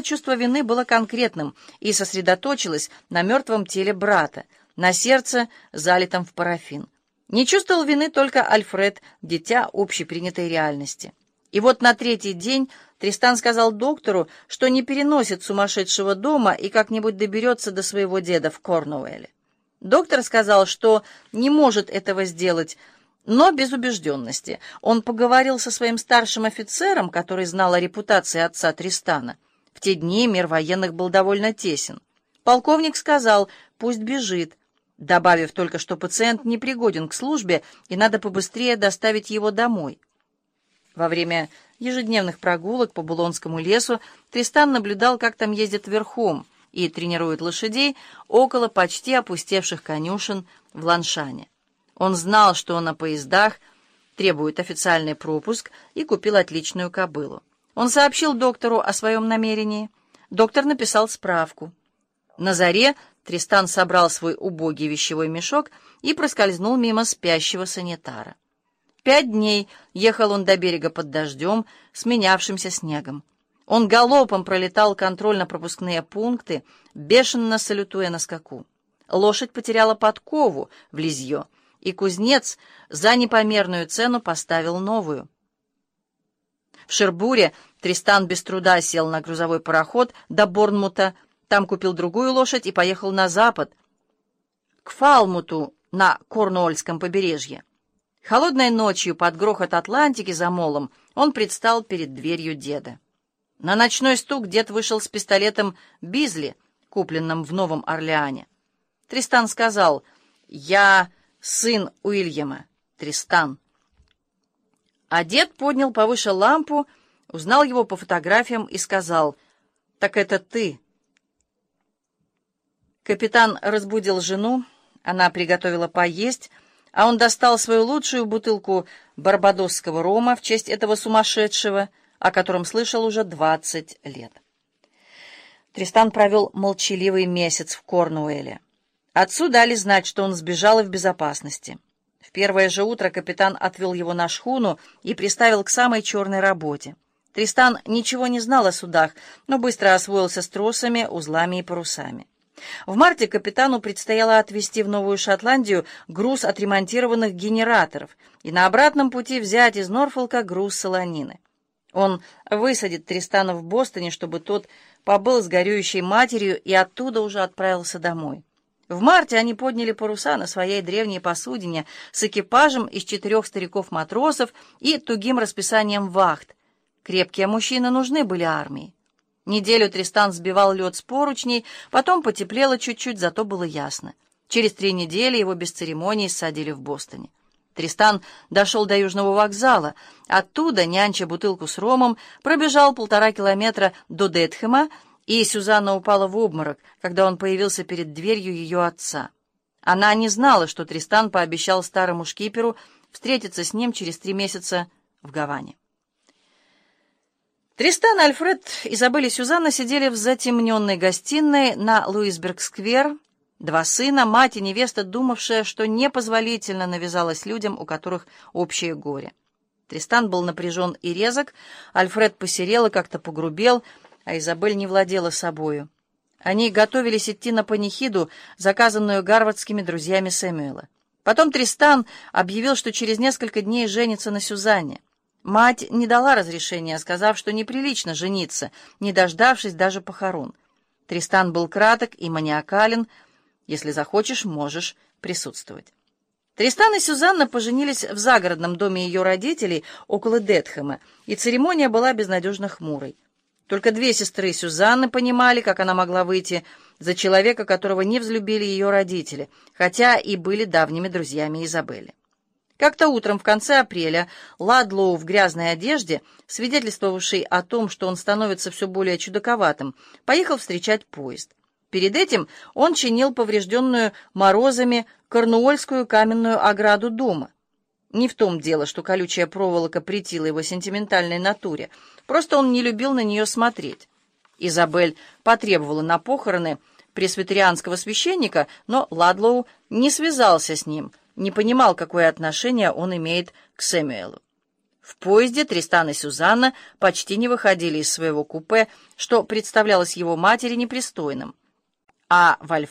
чувство вины было конкретным и сосредоточилось на мертвом теле брата, на сердце, залитом в парафин. Не чувствовал вины только Альфред, дитя общепринятой реальности. И вот на третий день Тристан сказал доктору, что не переносит сумасшедшего дома и как-нибудь доберется до своего деда в Корнуэлле. Доктор сказал, что не может этого сделать, но без убежденности. Он поговорил со своим старшим офицером, который знал о репутации отца Тристана. В те дни мир военных был довольно тесен. Полковник сказал, пусть бежит, добавив только, что пациент не пригоден к службе и надо побыстрее доставить его домой. Во время ежедневных прогулок по Булонскому лесу Тристан наблюдал, как там ездят верхом и тренируют лошадей около почти опустевших конюшен в Ланшане. Он знал, что на поездах требует официальный пропуск, и купил отличную кобылу. Он сообщил доктору о своем намерении. Доктор написал справку. На заре Тристан собрал свой убогий вещевой мешок и проскользнул мимо спящего санитара. Пять дней ехал он до берега под дождем, сменявшимся снегом. Он галопом пролетал контрольно-пропускные пункты, бешено салютуя на скаку. Лошадь потеряла подкову в лизье, и кузнец за непомерную цену поставил новую. В Шербуре Тристан без труда сел на грузовой пароход до Борнмута, там купил другую лошадь и поехал на запад, к Фалмуту на Корнуольском побережье. Холодной ночью под грохот Атлантики за молом он предстал перед дверью деда. На ночной стук дед вышел с пистолетом Бизли, купленным в Новом Орлеане. Тристан сказал, «Я сын Уильяма, Тристан». А дед поднял повыше лампу, узнал его по фотографиям и сказал, «Так это ты». Капитан разбудил жену, она приготовила поесть, а он достал свою лучшую бутылку барбадосского рома в честь этого сумасшедшего, о котором слышал уже двадцать лет. Тристан провел молчаливый месяц в Корнуэле. Отцу дали знать, что он сбежал и в безопасности. В первое же утро капитан отвел его на шхуну и приставил к самой черной работе. Тристан ничего не знал о судах, но быстро освоился с тросами, узлами и парусами. В марте капитану предстояло отвезти в Новую Шотландию груз отремонтированных генераторов и на обратном пути взять из Норфолка груз солонины. Он высадит Тристана в Бостоне, чтобы тот побыл с горюющей матерью и оттуда уже отправился домой. В марте они подняли паруса на своей древней посудине с экипажем из четырех стариков-матросов и тугим расписанием вахт. Крепкие мужчины нужны были армии. Неделю Тристан сбивал лед с поручней, потом потеплело чуть-чуть, зато было ясно. Через три недели его без церемоний ссадили в Бостоне. Тристан дошел до Южного вокзала. Оттуда, нянча бутылку с ромом, пробежал полтора километра до Детхема, и Сюзанна упала в обморок, когда он появился перед дверью ее отца. Она не знала, что Тристан пообещал старому шкиперу встретиться с ним через три месяца в Гаване. Тристан, Альфред, Изабель и Сюзанна сидели в затемненной гостиной на Луисберг-сквер. Два сына, мать и невеста, думавшая, что непозволительно навязалась людям, у которых общее горе. Тристан был напряжен и резок, Альфред посерел и как-то погрубел, а Изабель не владела собою. Они готовились идти на панихиду, заказанную гарвардскими друзьями Сэмюэла. Потом Тристан объявил, что через несколько дней женится на Сюзанне. Мать не дала разрешения, сказав, что неприлично жениться, не дождавшись даже похорон. Тристан был краток и маниакален. Если захочешь, можешь присутствовать. Тристан и Сюзанна поженились в загородном доме ее родителей около Детхэма, и церемония была безнадежно хмурой. Только две сестры Сюзанны понимали, как она могла выйти за человека, которого не взлюбили ее родители, хотя и были давними друзьями Изабелли. Как-то утром в конце апреля Ладлоу в грязной одежде, свидетельствовавший о том, что он становится все более чудаковатым, поехал встречать поезд. Перед этим он чинил поврежденную морозами корнуольскую каменную ограду дома. Не в том дело, что колючая проволока претила его сентиментальной натуре, просто он не любил на нее смотреть. Изабель потребовала на похороны пресвитерианского священника, но Ладлоу не связался с ним — не понимал, какое отношение он имеет к Сэмюэлу. В поезде Тристан и Сюзанна почти не выходили из своего купе, что представлялось его матери непристойным. А в